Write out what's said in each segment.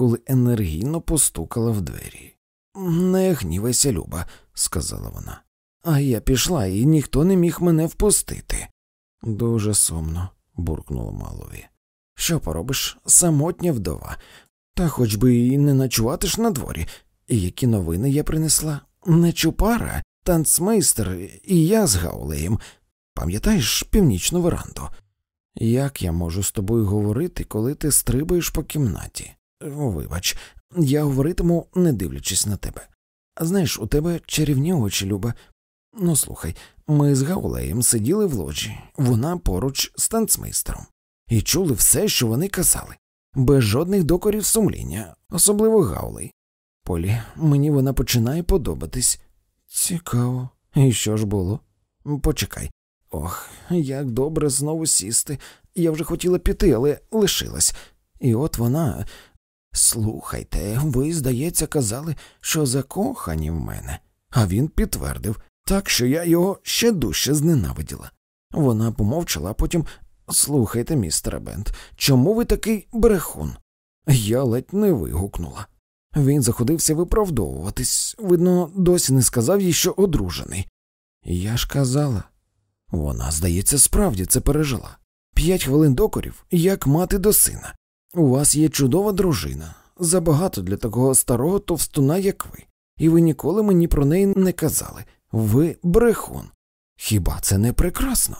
коли енергійно постукала в двері. Не гнівайся, Люба, сказала вона. А я пішла, і ніхто не міг мене впустити. Дуже сумно, буркнула Малові. Що поробиш, самотня вдова, та хоч би і не ночувати ж на дворі. І які новини я принесла? Не чупара, танцмейстер і я з Гаулеєм. Пам'ятаєш північну веранду? Як я можу з тобою говорити, коли ти стрибаєш по кімнаті? Вибач, я говоритиму, не дивлячись на тебе. Знаєш, у тебе чарівні очі, Люба. Ну слухай, ми з Гаулеєм сиділи в ложі, вона поруч з танцмейстером, і чули все, що вони казали, без жодних докорів сумління, особливо Гаулей. Полі, мені вона починає подобатись. Цікаво. І що ж було? Почекай. Ох, як добре знову сісти. Я вже хотіла піти, але лишилась. І от вона. Слухайте, ви, здається, казали, що закохані в мене, а він підтвердив, так що я його ще дужче зненавиділа. Вона помовчала, а потім слухайте, містер Бент, чому ви такий брехун? Я ледь не вигукнула. Він заходився виправдовуватись, видно, досі не сказав їй, що одружений. Я ж казала. Вона, здається, справді це пережила. П'ять хвилин докорів, як мати до сина. У вас є чудова дружина, забагато для такого старого товстуна, як ви, і ви ніколи мені про неї не казали. Ви брехун. Хіба це не прекрасно?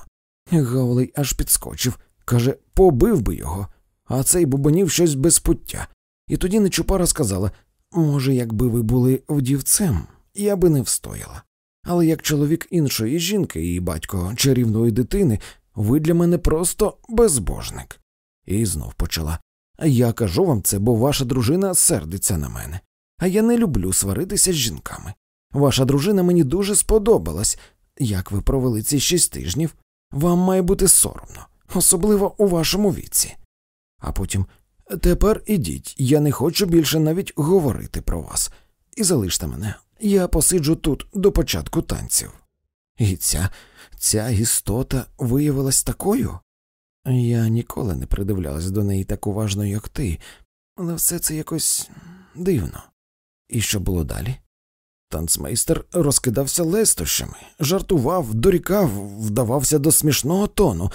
Гаулей аж підскочив, каже, побив би його, а цей бубонів щось без пуття. І тоді Нечупара сказала може, якби ви були вдівцем, я би не встояла. Але як чоловік іншої жінки і батько чарівної дитини, ви для мене просто безбожник. І знов почала. Я кажу вам це, бо ваша дружина сердиться на мене, а я не люблю сваритися з жінками. Ваша дружина мені дуже сподобалась. Як ви провели ці шість тижнів, вам має бути соромно, особливо у вашому віці. А потім тепер ідіть, я не хочу більше навіть говорити про вас. І залиште мене, я посиджу тут до початку танців. І ця, ця істота виявилась такою. Я ніколи не придивлялась до неї так уважно, як ти, але все це якось дивно. І що було далі? Танцмейстер розкидався лестощами, жартував, дорікав, вдавався до смішного тону.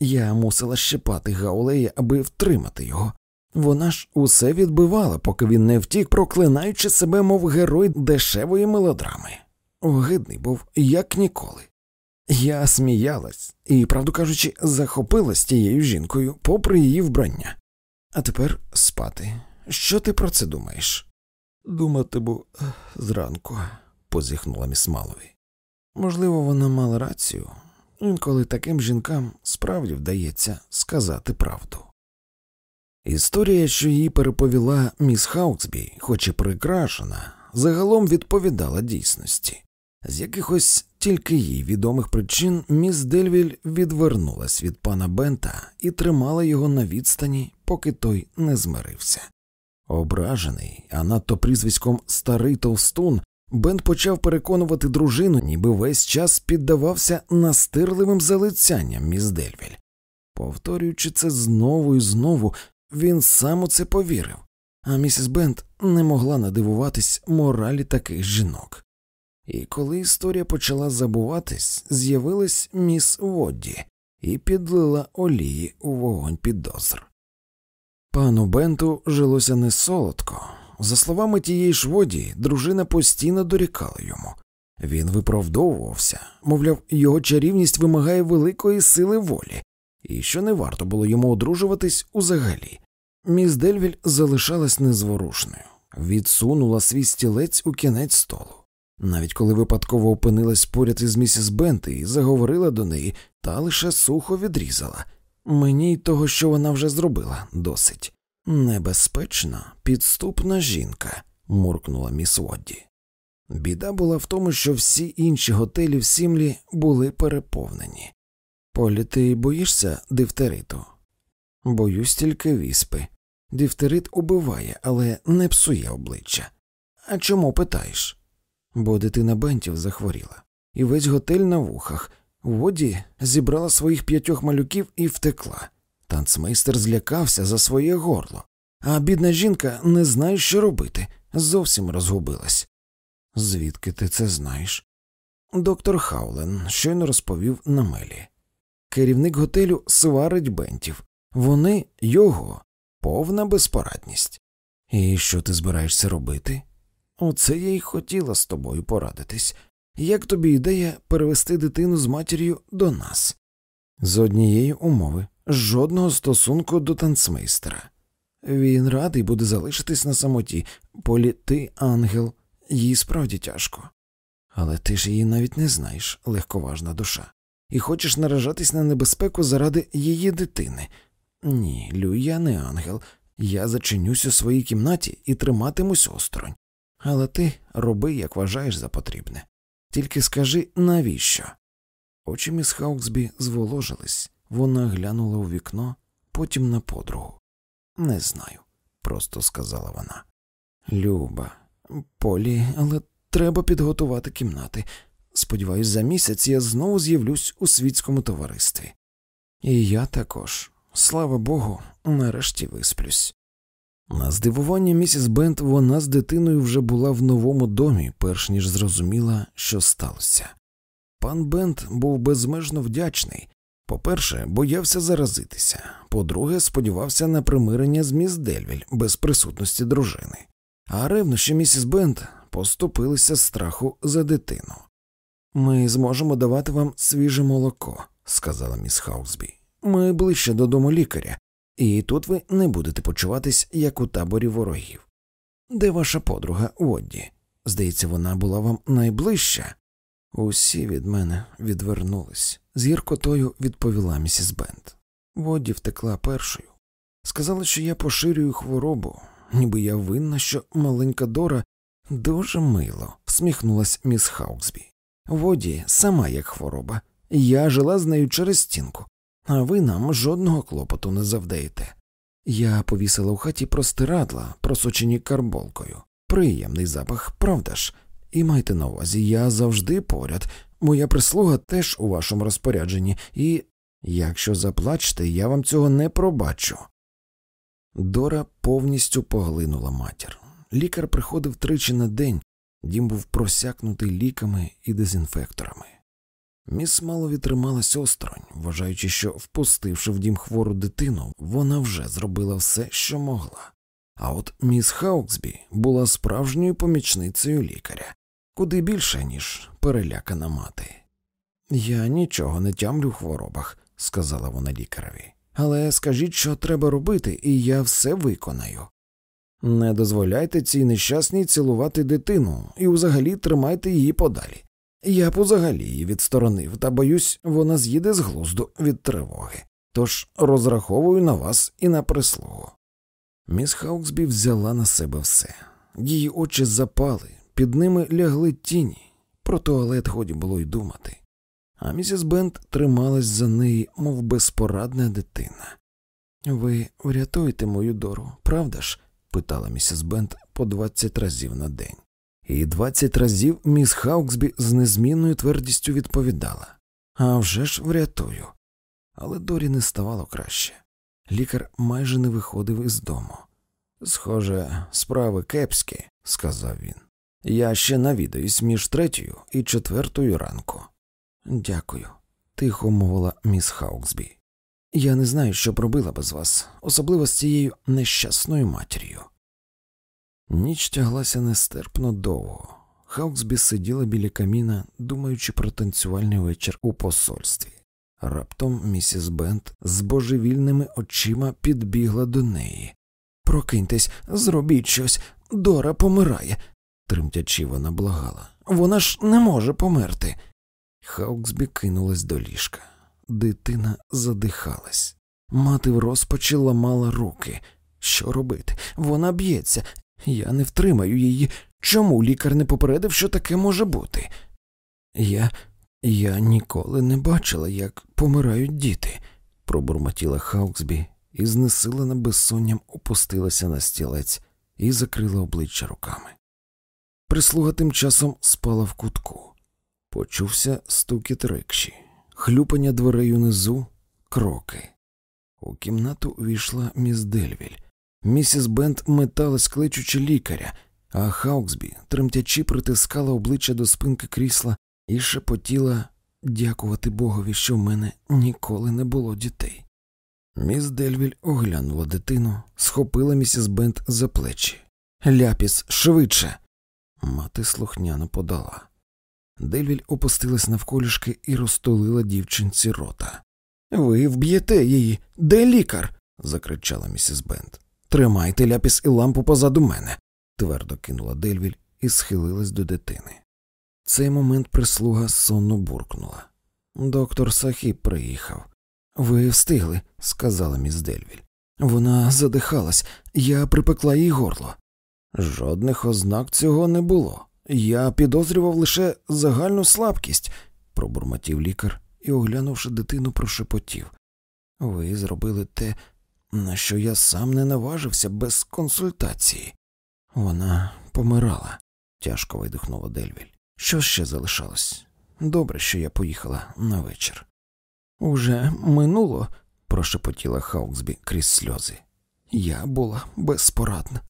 Я мусила щепати Гаулея, аби втримати його. Вона ж усе відбивала, поки він не втік, проклинаючи себе, мов герой дешевої мелодрами. Огидний був, як ніколи. Я сміялась і, правду кажучи, захопилась тією жінкою, попри її вбрання. А тепер спати. Що ти про це думаєш? Думатиму зранку, позіхнула міс Малові. Можливо, вона мала рацію, інколи таким жінкам справді вдається сказати правду. Історія, що її переповіла міс Хауксбі, хоч і прикрашена, загалом відповідала дійсності. З якихось тільки їй відомих причин міс Дельвіль відвернулась від пана Бента і тримала його на відстані, поки той не змирився. Ображений, а надто прізвиськом Старий Товстун, Бент почав переконувати дружину, ніби весь час піддавався настирливим залицянням міс Дельвіль. Повторюючи це знову і знову, він сам у це повірив, а місіс Бент не могла надивуватись моралі таких жінок. І коли історія почала забуватись, з'явилась міс Водді і підлила олії у вогонь підозр. Пану Бенту жилося не солодко. За словами тієї ж Воді, дружина постійно дорікала йому. Він виправдовувався, мовляв, його чарівність вимагає великої сили волі, і що не варто було йому одружуватись узагалі. Міс Дельвіль залишалась незворушною, відсунула свій стілець у кінець столу. Навіть коли випадково опинилась поряд із місіс Бент і заговорила до неї, та лише сухо відрізала. Мені й того, що вона вже зробила, досить. Небезпечна, підступна жінка, муркнула міс Водді. Біда була в тому, що всі інші готелі в Сімлі були переповнені. Полі, ти боїшся дифтериту? Боюсь тільки віспи. Дифтерит убиває, але не псує обличчя. А чому питаєш? Бо дитина Бентів захворіла, і весь готель на вухах. Воді зібрала своїх п'ятьох малюків і втекла. Танцмейстер злякався за своє горло. а бідна жінка не знає, що робити, зовсім розгубилась. Звідки ти це знаєш? Доктор Хаулен щойно розповів на мелі. Керівник готелю сварить бентів. Вони його, повна безпорадність. І що ти збираєшся робити? Оце я й хотіла з тобою порадитись. Як тобі ідея перевести дитину з матір'ю до нас? З однієї умови жодного стосунку до танцмейстера. Він радий буде залишитись на самоті, полі ти ангел, їй справді тяжко. Але ти ж її навіть не знаєш, легковажна душа, і хочеш наражатись на небезпеку заради її дитини. Ні, Лю, я не ангел, я зачинюсь у своїй кімнаті і триматимусь осторонь. Але ти роби, як вважаєш за потрібне. Тільки скажи, навіщо? Очі міс Хауксбі зволожились, вона глянула у вікно, потім на подругу. Не знаю, просто сказала вона. Люба, Полі, але треба підготувати кімнати. Сподіваюсь, за місяць я знову з'явлюсь у світському товаристві. І я також, слава Богу, нарешті висплюсь. На здивування місіс Бент вона з дитиною вже була в новому домі, перш ніж зрозуміла, що сталося. Пан Бент був безмежно вдячний. По-перше, боявся заразитися, по-друге, сподівався на примирення з міс Дельвіль без присутності дружини, а ревнощі місіс Бент поступилися страху за дитину. Ми зможемо давати вам свіже молоко, сказала міс Хаусбі. Ми ближче додому лікаря, і тут ви не будете почуватись, як у таборі ворогів. Де ваша подруга Водді? Здається, вона була вам найближча. Усі від мене відвернулись. З гіркотою відповіла місіс Бент. Водді втекла першою. Сказала, що я поширюю хворобу, ніби я винна, що маленька Дора дуже мило, всміхнулась міс Хауксбі. Воді сама як хвороба. Я жила з нею через стінку, а ви нам жодного клопоту не завдаєте. Я повісила у хаті простирадла, просочені карболкою. Приємний запах, правда ж? І майте на увазі, я завжди поряд, моя прислуга теж у вашому розпорядженні, і якщо заплачете, я вам цього не пробачу. Дора повністю поглинула матір. Лікар приходив тричі на день, дім був просякнутий ліками і дезінфекторами. Міс мало відтрималась осторонь, вважаючи, що, впустивши в дім хвору дитину, вона вже зробила все, що могла. А от міс Хауксбі була справжньою помічницею лікаря, куди більше, ніж перелякана мати. Я нічого не тямлю в хворобах, сказала вона лікареві, але скажіть, що треба робити, і я все виконаю. Не дозволяйте цій нещасній цілувати дитину і взагалі тримайте її подалі. Я б узагалі її відсторонив, та боюсь, вона з'їде з глузду від тривоги. Тож розраховую на вас і на прислугу. Міс Хауксбі взяла на себе все. Її очі запали, під ними лягли тіні. Про туалет годі було й думати. А місіс Бент трималась за неї, мов безпорадна дитина. Ви врятуєте мою дору, правда ж? питала місіс Бент по двадцять разів на день. І двадцять разів міс Хауксбі з незмінною твердістю відповідала «А вже ж врятую. Але Дорі не ставало краще. Лікар майже не виходив із дому. Схоже, справи кепські, сказав він. Я ще навідаюсь між третьою і четвертою ранку. Дякую, тихо мовила міс Хауксбі. Я не знаю, що б робила без вас, особливо з цією нещасною матір'ю. Ніч тяглася нестерпно довго. Хауксбі сиділа біля каміна, думаючи про танцювальний вечір у посольстві. Раптом місіс Бент з божевільними очима підбігла до неї. Прокиньтесь, зробіть щось, Дора помирає, тремтячи вона благала. Вона ж не може померти. Хауксбі кинулась до ліжка. Дитина задихалась. Мати в розпачі ламала руки. Що робити? Вона б'ється. Я не втримаю її. Чому лікар не попередив, що таке може бути? Я я ніколи не бачила, як помирають діти, пробурмотіла Хауксбі і, знесилена безсонням, опустилася на стілець і закрила обличчя руками. Прислуга тим часом спала в кутку. Почувся стукіт рикші, хлюпання дверей унизу, кроки. У кімнату увійшла міс Дельвіль. Місіс Бент металась, кличучи лікаря, а Хауксбі, тремтячи, притискала обличчя до спинки крісла і шепотіла дякувати Богові, що в мене ніколи не було дітей. Міс Дельвіль оглянула дитину, схопила місіс Бент за плечі. Ляпіс, швидше. Мати слухняно подала. Дельвіль опустилась навколішки і розтулила дівчинці рота. Ви вб'єте її. Де лікар? закричала місіс Бент. Тримайте ляпіс і лампу позаду мене, твердо кинула Дельвіль і схилилась до дитини. Цей момент прислуга сонно буркнула. Доктор Сахіб приїхав. Ви встигли, сказала міс Дельвіль. Вона задихалась, я припекла їй горло. Жодних ознак цього не було. Я підозрював лише загальну слабкість, пробурмотів лікар і, оглянувши дитину, прошепотів. Ви зробили те, на що я сам не наважився без консультації. Вона помирала, тяжко видихнула Дельвіль. Що ще залишалось? Добре, що я поїхала на вечір. Уже минуло, прошепотіла Хауксбі крізь сльози. Я була безпорадна.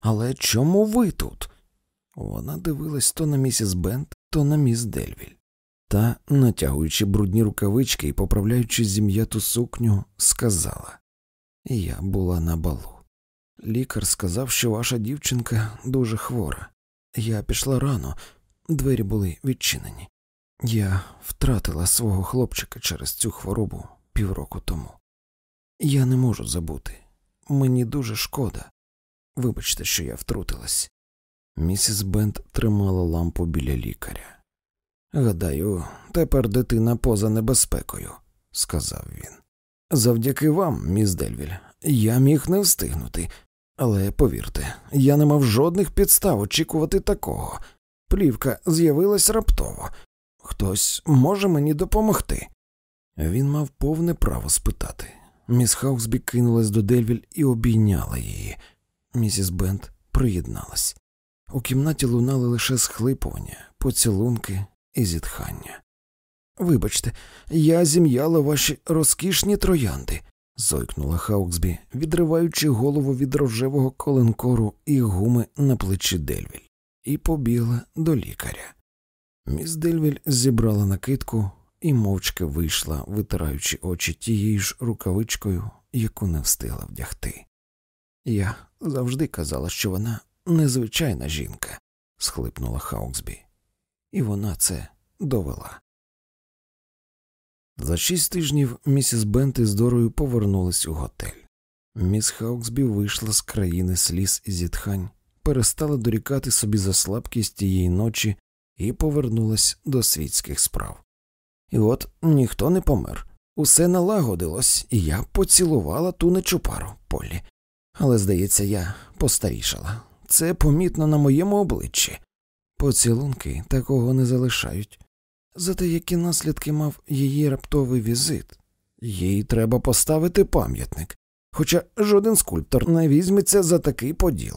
Але чому ви тут? Вона дивилась то на місіс Бент, то на міс Дельвіль. Та, натягуючи брудні рукавички і поправляючи зім'яту сукню, сказала Я була на балу. Лікар сказав, що ваша дівчинка дуже хвора. Я пішла рано, двері були відчинені. Я втратила свого хлопчика через цю хворобу півроку тому. Я не можу забути. Мені дуже шкода. Вибачте, що я втрутилась. Місіс Бент тримала лампу біля лікаря. Гадаю, тепер дитина поза небезпекою, сказав він. Завдяки вам, міс Дельвіль, я міг не встигнути, але повірте, я не мав жодних підстав очікувати такого. Плівка з'явилась раптово. Хтось може мені допомогти. Він мав повне право спитати. Міс Хаусбі кинулась до Дельвіль і обійняла її. Місіс Бент приєдналась. У кімнаті лунали лише схлипування, поцілунки і зітхання. Вибачте, я зім'яла ваші розкішні троянди, зойкнула Хауксбі, відриваючи голову від рожевого коленкору і гуми на плечі Дельвіль, і побігла до лікаря. Міс Дельвіль зібрала накидку і мовчки вийшла, витираючи очі тією ж рукавичкою, яку не встигла вдягти. Я завжди казала, що вона незвичайна жінка, схлипнула Хауксбі, і вона це довела. За шість тижнів місіс Бент із Дорою повернулись у готель. Міс Хауксбі вийшла з країни сліз і зітхань, перестала дорікати собі за слабкість тієї ночі і повернулась до світських справ. І от ніхто не помер. Усе налагодилось, і я поцілувала ту нечупару полі. Але, здається, я постарішала. Це помітно на моєму обличчі. Поцілунки такого не залишають. Зате які наслідки мав її раптовий візит, їй треба поставити пам'ятник, хоча жоден скульптор не візьметься за такий поділ.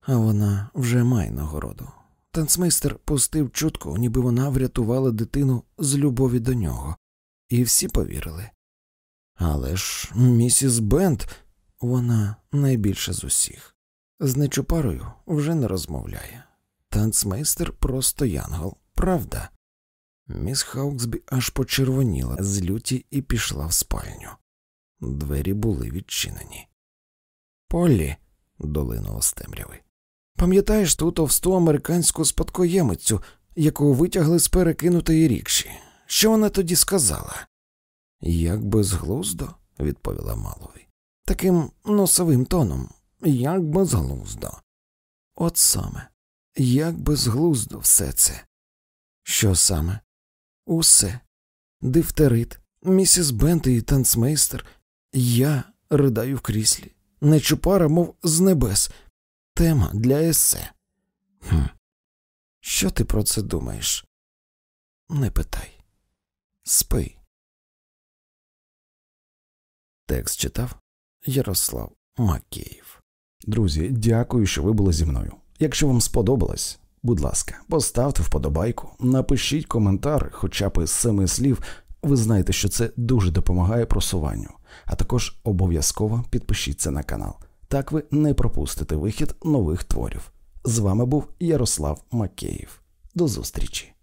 А вона вже має нагороду. Танцмейстер пустив чутку, ніби вона врятувала дитину з любові до нього, і всі повірили. Але ж місіс Бент, вона найбільша з усіх. З нечупарою вже не розмовляє. Танцмейстер просто янгол, правда. Міс Хауксбі аж почервоніла з люті і пішла в спальню. Двері були відчинені. Полі, долинуло з темряви. Пам'ятаєш ту товсту американську спадкоємицю, яку витягли з перекинутої рікші? Що вона тоді сказала? Як безглуздо, відповіла Малові. Таким носовим тоном, як безглуздо. От саме, як безглуздо все це. Що саме? Усе. Дифтерит, місіс Бент і танцмейстер. Я ридаю в кріслі, нечупара, мов з небес. Тема для есе. Хм. Що ти про це думаєш? Не питай. Спи. Текст читав Ярослав Макеїв. Друзі, дякую, що ви були зі мною. Якщо вам сподобалось, будь ласка, поставте вподобайку, напишіть коментар, хоча б із семи слів. Ви знаєте, що це дуже допомагає просуванню, а також обов'язково підпишіться на канал. Так ви не пропустите вихід нових творів. З вами був Ярослав Макеїв. До зустрічі.